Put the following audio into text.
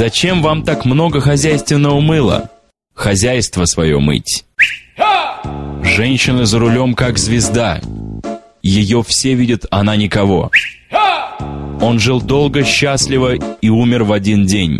Зачем вам так много хозяйственного мыла? Хозяйство свое мыть. Женщина за рулем как звезда. Ее все видят, она никого. Он жил долго, счастливо и умер в один день.